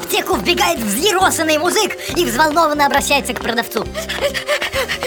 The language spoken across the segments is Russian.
вбегает взъеросанный мужик и взволнованно обращается к продавцу.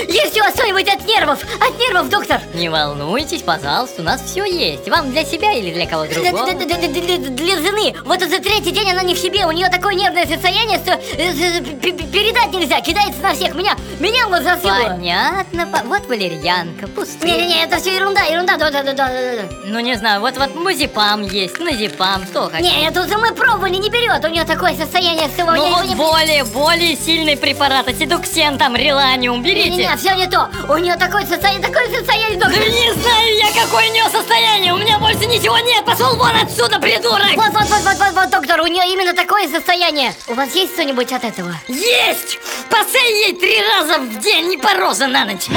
Есть у вас что-нибудь от нервов? От нервов, доктор? Не волнуйтесь, пожалуйста, у нас все есть. Вам для себя или для кого Для, другого? для- жены. Вот уже третий день она не в себе. У нее такое нервное состояние, что э, э, п- передать нельзя. Кидается на всех. Меня, меня вот засило. Понятно, по- вот валерьянка, пустая. Не-не-не, это все ерунда, ерунда. Да, да, да, да, да. Ну не знаю, вот вот мазепам есть, назепам, что хотите? Не, это уже мы пробовали, не берет. У нее такое состояние, что Ну вот я- более, более сильный препарат, седуксен там, реланиум, берите. Не-не-не, все не то. У нее такое состояние, такое состояние, Да доктор. не знаю я, какое у нее состояние, у меня больше ничего нет, пошел вон отсюда, придурок! Вот, вот, вот, вот, вот, вот, доктор, у нее именно такое состояние. У вас есть что-нибудь от этого? Есть! Посей ей три раза в день, не по роза на ночь.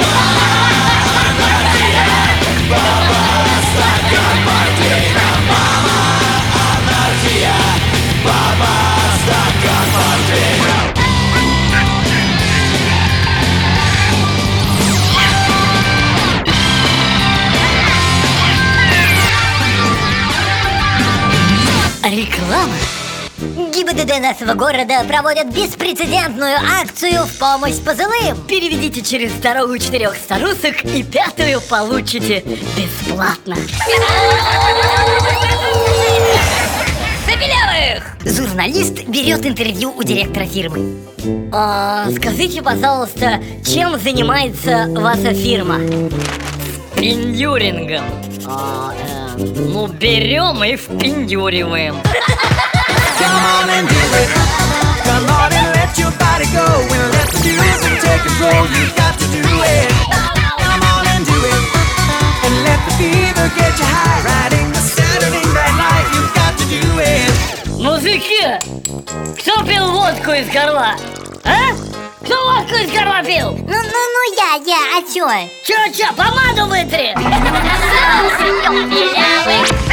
Реклама. ГИБДД нашего города проводят беспрецедентную акцию в помощь пожилым. Переведите через дорогу четырех старушек и пятую получите бесплатно. Забелявых! Журналист берет интервью у директора фирмы. А, скажите, пожалуйста, чем занимается ваша фирма? Пиндюрингом. А, э, Ну, берем и впендюриваем. Мужики, кто пил водку из горла? А? Кто водку из горла пил? ну, ну, ну, я, я, а чё? Чё, чё, помаду вытри! Happy Halloween!